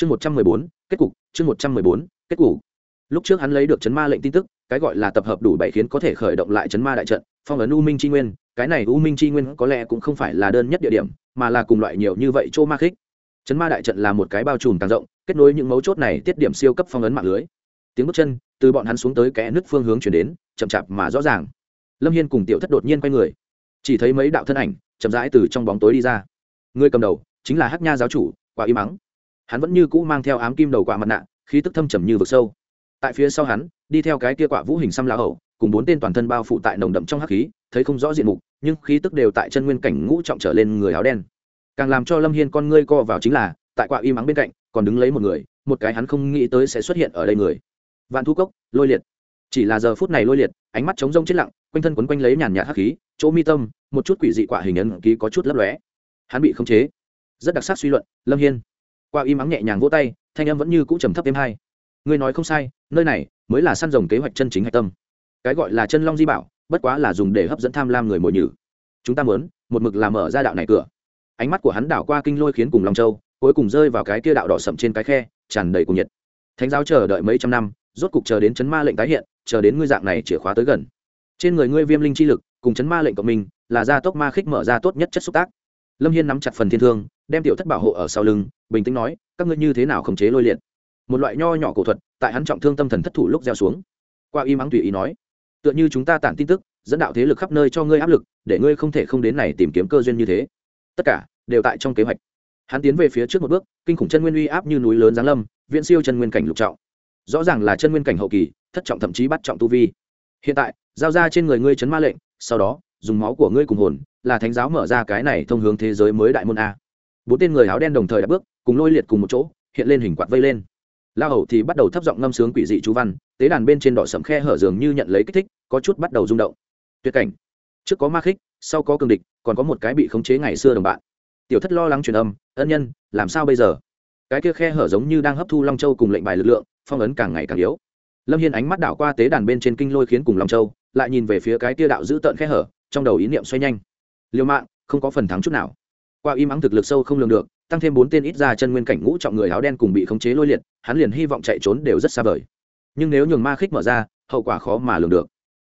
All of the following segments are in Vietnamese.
chương một trăm mười bốn, kết cục, chương một trăm mười bốn, kết cục. Lúc trước hắn lấy được chấn ma lệnh tin tức, cái gọi là tập hợp đủ bảy khiến có thể khởi động lại chấn ma đại trận, phong ấn u minh tri nguyên, cái này u minh tri nguyên có lẽ cũng không phải là đơn nhất địa điểm, mà là cùng loại nhiều như vậy chỗ ma khích. Chấn ma đại trận là một cái bao trùm càng rộng, kết nối những mấu chốt này tiết điểm siêu cấp phong ấn mạng lưới. Tiếng bước chân, từ bọn hắn xuống tới kẽ nứt phương hướng chuyển đến, chậm chạp mà rõ ràng. Lâm hiên cùng tiểu thất đột nhiên quay người. Chỉ thấy mấy đạo thân ảnh chậm rãi từ trong bóng tối đi ra. Người cầm đầu chính là hắc nha giáo chủ, quả y mắng hắn vẫn như cũ mang theo ám kim đầu quả mặt nạ, khí tức thâm trầm như vực sâu. Tại phía sau hắn, đi theo cái kia quả vũ hình xăm lá hậu cùng bốn tên toàn thân bao phủ tại nồng đậm trong hắc khí, thấy không rõ diện mục, nhưng khí tức đều tại chân nguyên cảnh ngũ trọng trở lên người áo đen. Càng làm cho lâm hiên con ngươi co vào chính là, tại quả y mắng bên cạnh, còn đứng lấy một người, một cái hắn không nghĩ tới sẽ xuất hiện ở đây người. Vạn thu cốc, lôi liệt. Chỉ là giờ phút này lôi liệt, ánh mắt trống rông chết lặng, quanh thân quấn quanh lấy nhàn nhạt hắc khí, chỗ mi tâm, một chút quỷ dị quả hình ấn ký có chút lấp lóe. Hắn bị khống chế. Rất đặc sắc suy luận, lâm hiên qua im ắng nhẹ nhàng vỗ tay, thanh âm vẫn như cũ trầm thấp thêm hai. Ngươi nói không sai, nơi này mới là săn rồng kế hoạch chân chính hạch tâm. Cái gọi là chân long di bảo, bất quá là dùng để hấp dẫn tham lam người mồi nhử. Chúng ta muốn, một mực làm mở ra đạo này cửa. Ánh mắt của hắn đảo qua kinh lôi khiến cùng long châu, cuối cùng rơi vào cái kia đạo đỏ sậm trên cái khe, tràn đầy cùng nhiệt. Thánh giáo chờ đợi mấy trăm năm, rốt cục chờ đến chấn ma lệnh tái hiện, chờ đến ngươi dạng này chìa khóa tới gần. Trên người ngươi viêm linh chi lực, cùng chấn ma lệnh của mình là gia tốc ma khích mở ra tốt nhất chất xúc tác lâm hiên nắm chặt phần thiên thương, đem tiểu thất bảo hộ ở sau lưng, bình tĩnh nói, các ngươi như thế nào khống chế lôi liệt? Một loại nho nhỏ cổ thuật, tại hắn trọng thương tâm thần thất thủ lúc gieo xuống. Qua y mắng tùy ý nói, tựa như chúng ta tản tin tức, dẫn đạo thế lực khắp nơi cho ngươi áp lực, để ngươi không thể không đến này tìm kiếm cơ duyên như thế. Tất cả đều tại trong kế hoạch. Hắn tiến về phía trước một bước, kinh khủng chân nguyên uy áp như núi lớn giáng lâm viện siêu chân nguyên cảnh lục trọng. Rõ ràng là chân nguyên cảnh hậu kỳ, thất trọng thậm chí bắt trọng tu vi. Hiện tại, giao ra trên người ngươi chấn ma lệnh, sau đó, dùng máu của ngươi cùng hồn là thánh giáo mở ra cái này thông hướng thế giới mới đại môn a. Bốn tên người áo đen đồng thời đã bước, cùng lôi liệt cùng một chỗ, hiện lên hình quạt vây lên. La hầu thì bắt đầu thấp giọng ngâm sướng quỷ dị chú văn, tế đàn bên trên đỏ sầm khe hở dường như nhận lấy kích thích, có chút bắt đầu rung động. Tuyệt cảnh. Trước có ma khích, sau có cường địch, còn có một cái bị khống chế ngày xưa đồng bạn. Tiểu thất lo lắng truyền âm, ân nhân, làm sao bây giờ? Cái kia khe hở giống như đang hấp thu long châu cùng lệnh bài lực lượng, phong ấn càng ngày càng yếu. Lâm hiên ánh mắt đảo qua tế đàn bên trên kinh lôi khiến cùng long châu, lại nhìn về phía cái kia đạo giữ tợn khe hở, trong đầu ý niệm xoay nhanh liều mạng, không có phần thắng chút nào. Qua im ắng thực lực sâu không lường được, tăng thêm bốn tên ít ra chân nguyên cảnh ngũ trọng người áo đen cùng bị khống chế lôi liệt, hắn liền hy vọng chạy trốn đều rất xa vời. Nhưng nếu nhường ma khích mở ra, hậu quả khó mà lường được.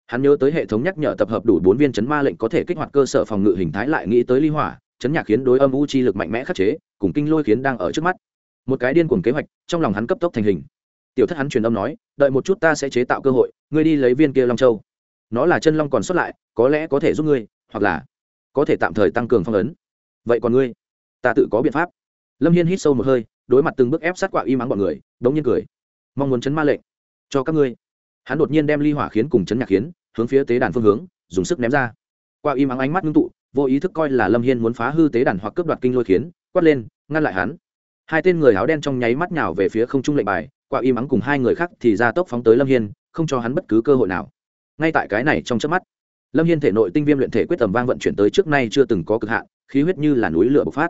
Hắn nhớ tới hệ thống nhắc nhở tập hợp đủ bốn viên chấn ma lệnh có thể kích hoạt cơ sở phòng ngự hình thái lại nghĩ tới ly hỏa, chấn nhạc khiến đối âm u chi lực mạnh mẽ khắc chế, cùng kinh lôi khiến đang ở trước mắt. Một cái điên cuồng kế hoạch, trong lòng hắn cấp tốc thành hình. Tiểu thất hắn truyền âm nói, đợi một chút ta sẽ chế tạo cơ hội, ngươi đi lấy viên kia long châu. Nó là chân long còn xuất lại, có lẽ có thể giúp ngươi, hoặc là có thể tạm thời tăng cường phong ấn. Vậy còn ngươi? Ta tự có biện pháp. Lâm hiên hít sâu một hơi, đối mặt từng bước ép sát quạ y mắng bọn người, đống nhiên cười. Mong muốn chấn ma lệnh. Cho các ngươi. Hắn đột nhiên đem ly hỏa khiến cùng chấn nhạc khiến, hướng phía tế đàn phương hướng, dùng sức ném ra. Qua y mắng ánh mắt ngưng tụ, vô ý thức coi là lâm hiên muốn phá hư tế đàn hoặc cướp đoạt kinh lôi khiến, quát lên, ngăn lại hắn. Hai tên người áo đen trong nháy mắt nhào về phía không trung lệnh bài qua y mắng cùng hai người khác thì ra tốc phóng tới lâm hiên, không cho hắn bất cứ cơ hội nào. Ngay tại cái này trong chớp mắt lâm hiên thể nội tinh viêm luyện thể quyết tầm vang vận chuyển tới trước nay chưa từng có cực hạn, khí huyết như là núi lửa bộc phát.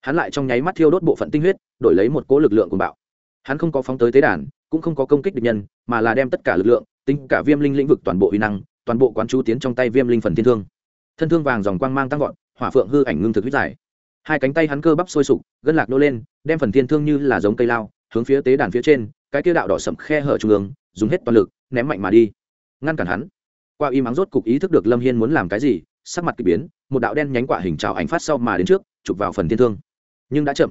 Hắn lại trong nháy mắt thiêu đốt bộ phận tinh huyết, đổi lấy một cỗ lực lượng của bạo. Hắn không có phóng tới tế đàn, cũng không có công kích địch nhân, mà là đem tất cả lực lượng, tính cả viêm linh lĩnh vực toàn bộ uy năng, toàn bộ quán chú tiến trong tay viêm linh phần thiên thương. Thân thương vàng dòng quang mang tăng vọt, hỏa phượng hư ảnh ngưng thực huyết dài hai cánh tay hắn cơ bắp sôi sục, gân lạc nô lên, đem phần thiên thương như là giống cây lao, hướng phía tế đàn phía trên, cái kia đạo đỏ sậm khe hở trung ương, dùng hết toàn lực, ném mạnh mà đi. Ngăn cản hắn qua y mắng rốt cục ý thức được lâm hiên muốn làm cái gì, sắc mặt k ỳ biến, một đạo đen nhánh quả hình trào ảnh phát sau mà đến trước, chụp vào phần thiên thương. Nhưng đã chậm.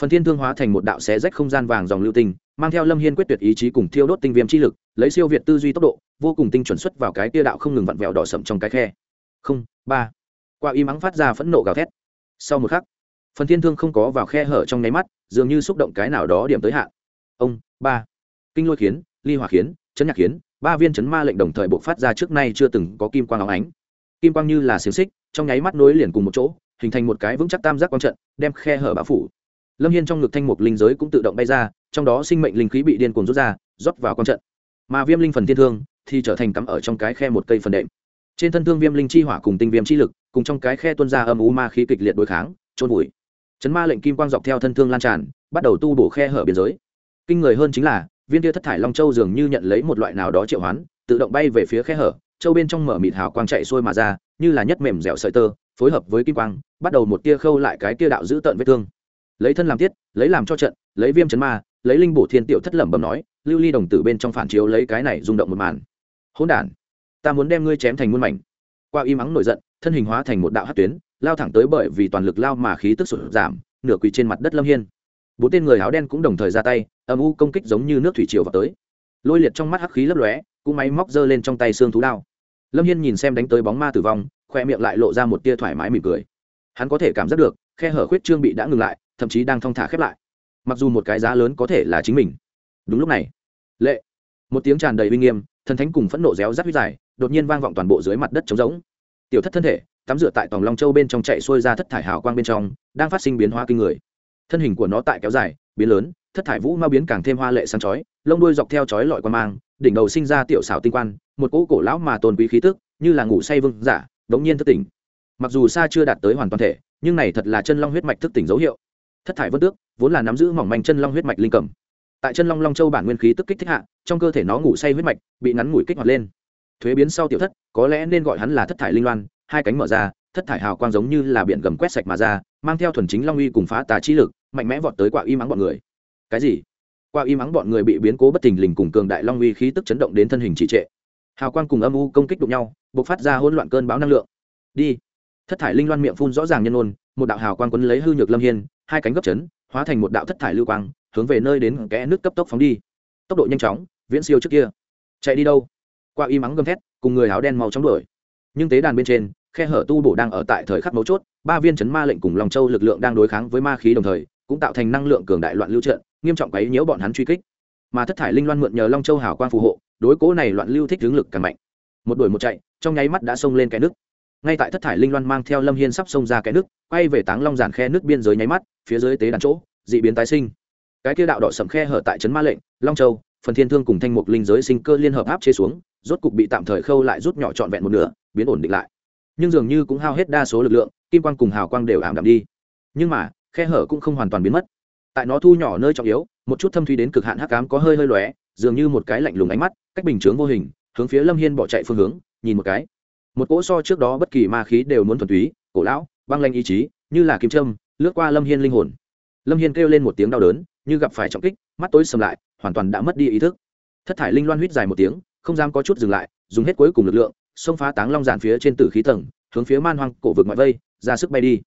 Phần thiên thương hóa thành một đạo xé rách không gian vàng dòng lưu tinh, mang theo lâm hiên quyết tuyệt ý chí cùng thiêu đốt tinh viêm chi lực, lấy siêu việt tư duy tốc độ, vô cùng tinh chuẩn xuất vào cái tia đạo không ngừng vặn vẹo đỏ sậm trong cái khe. Không, ba. Qua y mắng phát ra phẫn nộ gào thét. Sau một khắc, phần thiên thương không có vào khe hở trong nháy mắt, dường như xúc động cái nào đó điểm tới hạn. Ông, ba. Kinh lôi khiến, ly hỏa khiến, chấn nhạc khiến ba viên chấn ma lệnh đồng thời bộc phát ra trước nay chưa từng có kim quang óng ánh. Kim quang như là xiềng xích, trong nháy mắt nối liền cùng một chỗ, hình thành một cái vững chắc tam giác quang trận, đem khe hở bão phủ. Lâm hiên trong ngực thanh mục linh giới cũng tự động bay ra, trong đó sinh mệnh linh khí bị điên cuồng rút ra, rót vào quang trận. Mà viêm linh phần thiên thương thì trở thành cắm ở trong cái khe một cây phần đệm. Trên thân thương viêm linh chi hỏa cùng tinh viêm chi lực, cùng trong cái khe tuôn ra âm u ma khí kịch liệt đối kháng trôn vùi. Chấn ma lệnh kim quang dọc theo thân thương lan tràn, bắt đầu tu bổ khe hở biên giới. Kinh người hơn chính là viên tia thất thải long châu dường như nhận lấy một loại nào đó triệu hoán, tự động bay về phía khe hở, châu bên trong mở mịt hào quang chạy xuôi mà ra, như là nhất mềm dẻo sợi tơ, phối hợp với kim quang, bắt đầu một tia khâu lại cái tia đạo giữ tận vết thương. Lấy thân làm tiết, lấy làm cho trận, lấy viêm chấn ma, lấy linh bổ thiên tiểu thất lẩm bẩm nói, lưu ly đồng tử bên trong phản chiếu lấy cái này rung động một màn. Hỗn đản, ta muốn đem ngươi chém thành muôn mảnh. Qua y mắng nổi giận, thân hình hóa thành một đạo hát tuyến, lao thẳng tới bởi vì toàn lực lao mà khí tức sụt giảm, nửa quỳ trên mặt đất lâm hiên bốn tên người áo đen cũng đồng thời ra tay, âm u công kích giống như nước thủy triều vào tới. Lôi liệt trong mắt hắc khí lấp lóe, cũng máy móc giơ lên trong tay xương thú đao. Lâm hiên nhìn xem đánh tới bóng ma tử vong, khoe miệng lại lộ ra một tia thoải mái mỉm cười. Hắn có thể cảm giác được, khe hở khuyết trương bị đã ngừng lại, thậm chí đang thong thả khép lại. Mặc dù một cái giá lớn có thể là chính mình. Đúng lúc này, lệ, một tiếng tràn đầy uy nghiêm, thần thánh cùng phẫn nộ réo rắt huyết dài, đột nhiên vang vọng toàn bộ dưới mặt đất trống rỗng. Tiểu thất thân thể, tắm rửa tại tòng long châu bên trong chạy xuôi ra thất thải hào quang bên trong, đang phát sinh biến hóa kinh người thân hình của nó tại kéo dài, biến lớn, thất thải vũ ma biến càng thêm hoa lệ sáng chói, lông đuôi dọc theo chói lọi quan mang, đỉnh đầu sinh ra tiểu xảo tinh quan, một cỗ cổ lão mà tôn quý khí tức, như là ngủ say vương giả, đống nhiên thất tỉnh. Mặc dù xa chưa đạt tới hoàn toàn thể, nhưng này thật là chân long huyết mạch thức tỉnh dấu hiệu. Thất thải vân tước, vốn là nắm giữ mỏng manh chân long huyết mạch linh cầm. Tại chân long long châu bản nguyên khí tức kích thích hạ, trong cơ thể nó ngủ say huyết mạch, bị ngắn ngủi kích hoạt lên. Thuế biến sau tiểu thất, có lẽ nên gọi hắn là thất thải linh loan, hai cánh mở ra thất thải hào quang giống như là biển gầm quét sạch mà ra, mang theo thuần chính long uy cùng phá tà chi lực, mạnh mẽ vọt tới quả y mắng bọn người. Cái gì? Quả y mắng bọn người bị biến cố bất thình lình cùng cường đại long uy khí tức chấn động đến thân hình trì trệ. Hào quang cùng âm u công kích đụng nhau b ộ c phát ra hỗn loạn cơn báo năng lượng. Đi. Thất thải linh loan miệng phun rõ ràng nhân ôn, một đạo hào quang quấn lấy hư nhược lâm hiên, hai cánh gấp chấn, hóa thành một đạo thất thải lưu quang, hướng về nơi đến kẽ nước cấp tốc phóng đi. Tốc độ nhanh chóng, viễn siêu trước kia. Chạy đi đâu? Qua y mắng gầm thét, cùng người áo đen màu trắng đuổi. Nhưng tế đàn bên trên khe hở tu bổ đang ở tại thời khắc mấu chốt, ba viên chấn ma lệnh cùng lòng châu lực lượng đang đối kháng với ma khí đồng thời, cũng tạo thành năng lượng cường đại loạn lưu trận nghiêm trọng quấy nhiễu bọn hắn truy kích. Mà thất thải linh loan mượn nhờ long châu hảo quang phù hộ, đối cố này loạn lưu thích hướng lực càng mạnh. Một đuổi một chạy, trong nháy mắt đã xông lên cái nước. Ngay tại thất thải linh loan mang theo lâm hiên sắp xông ra cái nước, quay về táng long giản khe nước biên giới nháy mắt, phía dưới tế đàn chỗ, dị biến tái sinh. Cái kia đạo đỏ sầm khe hở tại trấn ma lệnh, long châu, phần thiên thương cùng thanh mục linh giới sinh cơ liên hợp áp chế xuống, rốt cục bị tạm thời khâu lại rút nhỏ trọn vẹn một nửa, biến ổn định lại nhưng dường như cũng hao hết đa số lực lượng, kim quang cùng hào quang đều ảm đạm đi. Nhưng mà, khe hở cũng không hoàn toàn biến mất. Tại nó thu nhỏ nơi trọng yếu, một chút thâm thuy đến cực hạn hắc cám có hơi hơi lóe, dường như một cái lạnh lùng ánh mắt, cách bình chướng vô hình, hướng phía lâm hiên bỏ chạy phương hướng, nhìn một cái. Một cỗ so trước đó bất kỳ ma khí đều muốn thuần túy, cổ lão, băng lanh ý chí, như là kim trâm lướt qua lâm hiên linh hồn. Lâm hiên kêu lên một tiếng đau đớn, như gặp phải trọng kích, mắt tối sầm lại, hoàn toàn đã mất đi ý thức. Thất thải linh loan huýt dài một tiếng, không dám có chút dừng lại, dùng hết cuối cùng lực lượng xông phá táng long giản phía trên tử khí tầng, hướng phía man hoang cổ vực ngoại vây, ra sức bay đi.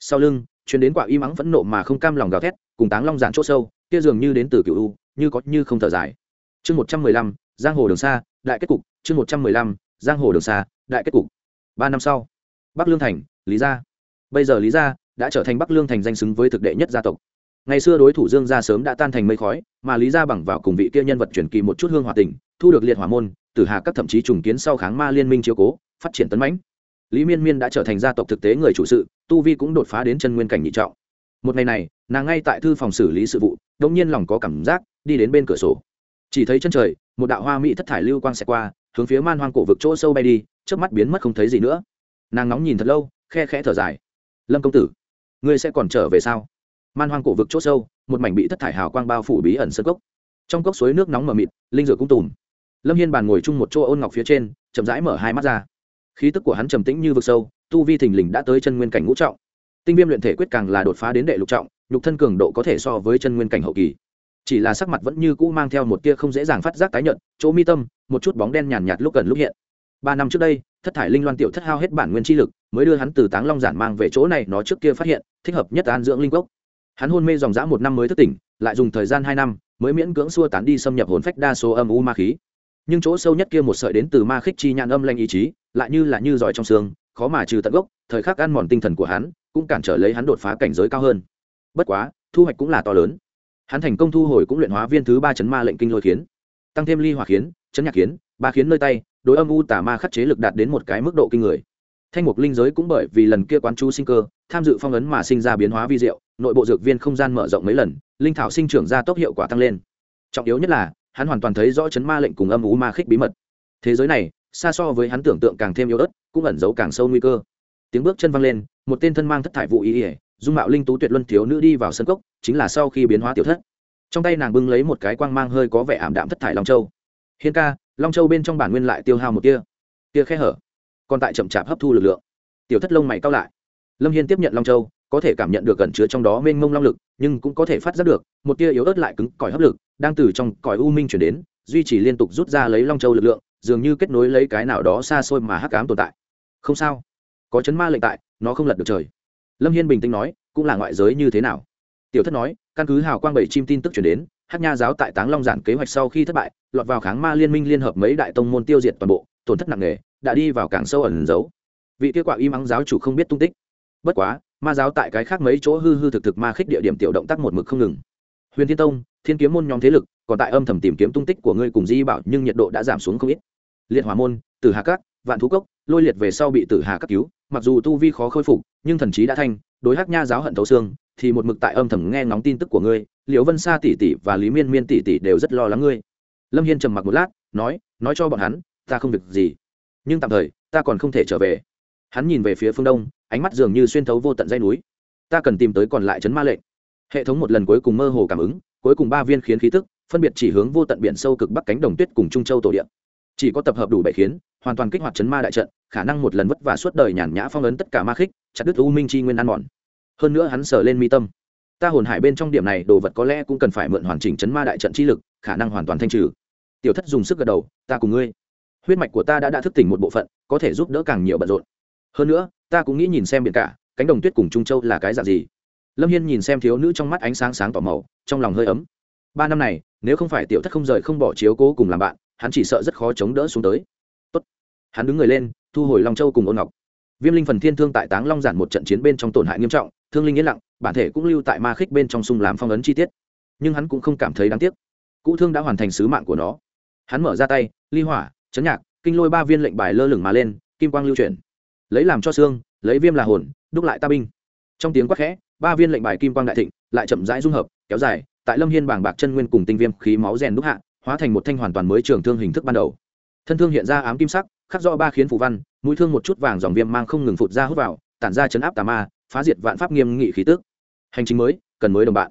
Sau lưng chuyến đến quả y mắng phẫn nộ mà không cam lòng gào thét, cùng táng long giản chỗ sâu, kia dường như đến từ cựu u, như có như không thở dài. Chương một trăm mười lăm, giang hồ đường xa, đại kết cục, chương một trăm mười lăm, giang hồ đường xa, đại kết cục. Ba năm sau, bắc lương thành, lý gia. Bây giờ lý gia đã trở thành bắc lương thành danh xứng với thực đệ nhất gia tộc. Ngày xưa đối thủ dương gia sớm đã tan thành mây khói, mà lý gia bằng vào cùng vị kia nhân vật truyền kỳ một chút hương hòa tình, thu được liệt hỏa môn tử hà các thậm chí trùng kiến sau kháng ma liên minh chiếu cố, phát triển tấn mãnh. Lý miên miên đã trở thành gia tộc thực tế người chủ sự, tu vi cũng đột phá đến chân nguyên cảnh nhị trọng. Một ngày này, nàng ngay tại thư phòng xử lý sự vụ đông nhiên lòng có cảm giác, đi đến bên cửa sổ. Chỉ thấy chân trời, một đạo hoa mỹ thất thải lưu quang xẹt qua, hướng phía man hoang cổ vực chỗ sâu bay đi trước mắt biến mất không thấy gì nữa. Nàng nóng nhìn thật lâu, khe khẽ thở dài. Lâm công tử, ngươi sẽ còn trở về sao? Man hoang cổ vực chỗ sâu, một mảnh bị thất thải hào quang bao phủ bí ẩn sơ cốc. Trong cốc suối nước nóng mờ mịt, linh rửa cũng tùm lâm hiên bàn ngồi chung một chỗ ôn ngọc phía trên chậm rãi mở hai mắt ra. Khí tức của hắn trầm tĩnh như vực sâu tu vi thình lình đã tới chân nguyên cảnh ngũ trọng. Tinh viêm luyện thể quyết càng là đột phá đến đệ lục trọng nhục thân cường độ có thể so với chân nguyên cảnh hậu kỳ. Chỉ là sắc mặt vẫn như cũ mang theo một tia không dễ dàng phát giác tái nhận chỗ mi tâm một chút bóng đen nhàn nhạt, lúc gần lúc hiện. Ba năm trước đây thất thải linh loan tiểu thất hao hết bản nguyên chi lực mới đưa hắn từ táng long giản mang về chỗ này nó trước kia phát hiện thích hợp nhất an dưỡng linh cốc. Hắn hôn mê dòng dã một năm mới thức tỉnh lại dùng thời gian hai năm mới miễn cưỡng xua tán đi xâm nhập hồn phách đa số âm u ma khí nhưng chỗ sâu nhất kia một sợi đến từ ma khích chi nhãn âm lanh ý chí, lại như là như giỏi trong xương, khó mà trừ tận gốc, thời khắc ăn mòn tinh thần của hắn, cũng cản trở lấy hắn đột phá cảnh giới cao hơn. Bất quá, thu hoạch cũng là to lớn. Hắn thành công thu hồi cũng luyện hóa viên thứ ba chấn ma lệnh kinh lôi khiến, tăng thêm ly hỏa khiến, chấn nhạc khiến, ba khiến nơi tay, đối âm u tà ma khắc chế lực đạt đến một cái mức độ kinh người. Thanh mục linh giới cũng bởi vì lần kia quán chú sinh cơ, tham dự phong ấn mà sinh ra biến hóa vi diệu, nội bộ dược viên không gian mở rộng mấy lần, linh thảo sinh trưởng ra tốc hiệu quả tăng lên. Trọng yếu nhất là hắn hoàn toàn thấy rõ chấn ma lệnh cùng âm u ma khích bí mật. Thế giới này, xa so với hắn tưởng tượng càng thêm yếu ớt, cũng ẩn giấu càng sâu nguy cơ. Tiếng bước chân văng lên, một tên thân mang thất thải vụ ý ỉa dung mạo linh tú tuyệt luân thiếu nữ đi vào sân cốc, chính là sau khi biến hóa tiểu thất. Trong tay nàng bưng lấy một cái quang mang hơi có vẻ ảm đạm thất thải long châu. Hiên ca, long châu bên trong bản nguyên lại tiêu hao một tia. Tia khe hở, còn tại chậm chạp hấp thu lực lượng. Tiểu thất lông mày cao lại. Lâm hiên tiếp nhận long châu, có thể cảm nhận được gần chứa trong đó mênh mông long lực, nhưng cũng có thể phát giác được, một tia yếu ớt lại cứng cỏi hấp lực đang từ trong cõi u minh chuyển đến, duy trì liên tục rút ra lấy long châu lực lượng, dường như kết nối lấy cái nào đó xa xôi mà hắc ám tồn tại. Không sao. Có chấn ma lệnh tại, nó không lật được trời. Lâm hiên bình tĩnh nói, cũng là ngoại giới như thế nào? Tiểu thất nói, căn cứ hào quang bảy chim tin tức chuyển đến hát nha giáo tại táng long giản kế hoạch sau khi thất bại, lọt vào kháng ma liên minh liên hợp mấy đại tông môn tiêu diệt toàn bộ, tổn thất nặng nề, đã đi vào cảng sâu ẩn giấu. Vị kết quả y mắng giáo chủ không biết tung tích. Bất quá, ma giáo tại cái khác mấy chỗ hư hư thực thực ma khích địa điểm tiểu động tác một mực không ngừng. Huyền thiên tông thiên kiếm môn nhóm thế lực, còn tại âm thầm tìm kiếm tung tích của ngươi cùng di bảo, nhưng nhiệt độ đã giảm xuống không ít. Liệt hỏa môn, tử hà cát vạn thú cốc, lôi liệt về sau bị tử hà cấp cứu. Mặc dù tu vi khó khôi phục, nhưng thần trí đã thanh, đối hắc nha giáo hận thấu xương, thì một mực tại âm thầm nghe ngóng tin tức của ngươi, liễu vân sa tỷ tỷ và lý miên miên tỷ tỷ đều rất lo lắng ngươi. Lâm hiên trầm mặc một lát, nói nói cho bọn hắn, ta không việc gì. Nhưng tạm thời, ta còn không thể trở về. Hắn nhìn về phía phương đông, ánh mắt dường như xuyên thấu vô tận dây núi. Ta cần tìm tới còn lại chấn ma lệnh. Hệ thống một lần cuối cùng mơ hồ cảm ứng cuối cùng ba viên khiến khí tức, phân biệt chỉ hướng vô tận biển sâu cực bắc cánh đồng tuyết cùng trung châu tổ điện chỉ có tập hợp đủ bảy khiến, hoàn toàn kích hoạt chấn ma đại trận, khả năng một lần vất vả suốt đời nhàn nhã phong ấn tất cả ma khích, chặt đứt u minh chi nguyên ăn mòn. Hơn nữa hắn sờ lên mi tâm. Ta hồn hải bên trong điểm này, đồ vật có lẽ cũng cần phải mượn hoàn chỉnh chấn ma đại trận chi lực, khả năng hoàn toàn thanh trừ. Tiểu thất dùng sức gật đầu, ta cùng ngươi. Huyết mạch của ta đã đã thức tỉnh một bộ phận, có thể giúp đỡ càng nhiều bận rộn. Hơn nữa, ta cũng nghĩ nhìn xem biển cả, cánh đồng tuyết cùng trung châu là cái dạng gì lâm hiên nhìn xem thiếu nữ trong mắt ánh sáng sáng tỏ màu, trong lòng hơi ấm. Ba năm này, nếu không phải tiểu thất không rời không bỏ chiếu cố cùng làm bạn, hắn chỉ sợ rất khó chống đỡ xuống tới. Tốt. hắn đứng người lên, thu hồi long châu cùng ôn ngọc. Viêm linh phần thiên thương tại táng long giản một trận chiến bên trong tổn hại nghiêm trọng, thương linh yên lặng, bản thể cũng lưu tại ma khích bên trong sung làm phong ấn chi tiết. Nhưng hắn cũng không cảm thấy đáng tiếc. Cũ thương đã hoàn thành sứ mạng của nó. Hắn mở ra tay, ly hỏa, chấn nhạc, kinh lôi ba viên lệnh bài lơ lửng mà lên, kim quang lưu chuyển. Lấy làm cho xương, lấy viêm là hồn, đúc lại ta binh. Trong tiếng quát khẽ ba viên lệnh bài kim quang đại thịnh, lại chậm rãi dung hợp, kéo dài, tại lâm hiên bảng bạc chân nguyên cùng tinh viêm khí máu rèn đúc hạ, hóa thành một thanh hoàn toàn mới trường thương hình thức ban đầu. Thân thương hiện ra ám kim sắc, khắc rõ ba khiến phù văn, mũi thương một chút vàng dòng viêm mang không ngừng phụt ra hút vào, tản ra chấn áp tà ma, phá diệt vạn pháp nghiêm nghị khí tức. Hành trình mới, cần mới đồng bạn.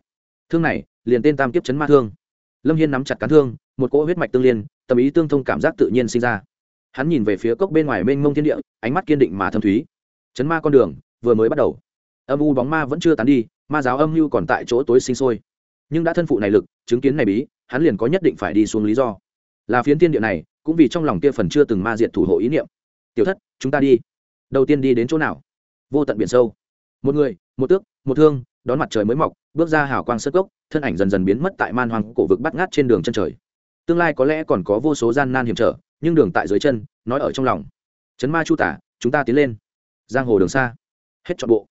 Thương này, liền tên tam kiếp chấn ma thương. Lâm hiên nắm chặt cán thương, một cỗ huyết mạch tương liên, tâm ý tương thông cảm giác tự nhiên sinh ra. Hắn nhìn về phía cốc bên ngoài mênh mông thiên địa, ánh mắt kiên định mà thâm thúy. Chấn ma con đường, vừa mới bắt đầu âm u bóng ma vẫn chưa tán đi, ma giáo âm mưu còn tại chỗ tối sinh sôi. Nhưng đã thân phụ này lực, chứng kiến này bí, hắn liền có nhất định phải đi xuống lý do. Là phiến tiên địa này, cũng vì trong lòng kia phần chưa từng ma diệt thủ hộ ý niệm. Tiểu thất, chúng ta đi. Đầu tiên đi đến chỗ nào? Vô tận biển sâu. Một người, một tước, một thương, đón mặt trời mới mọc, bước ra hào quang sơ cốc, thân ảnh dần dần biến mất tại man hoàng cổ vực bắt ngát trên đường chân trời. Tương lai có lẽ còn có vô số gian nan hiểm trở, nhưng đường tại dưới chân, nói ở trong lòng. Chấn ma chu tả, chúng ta tiến lên. Giang hồ đường xa. Hết trọn bộ.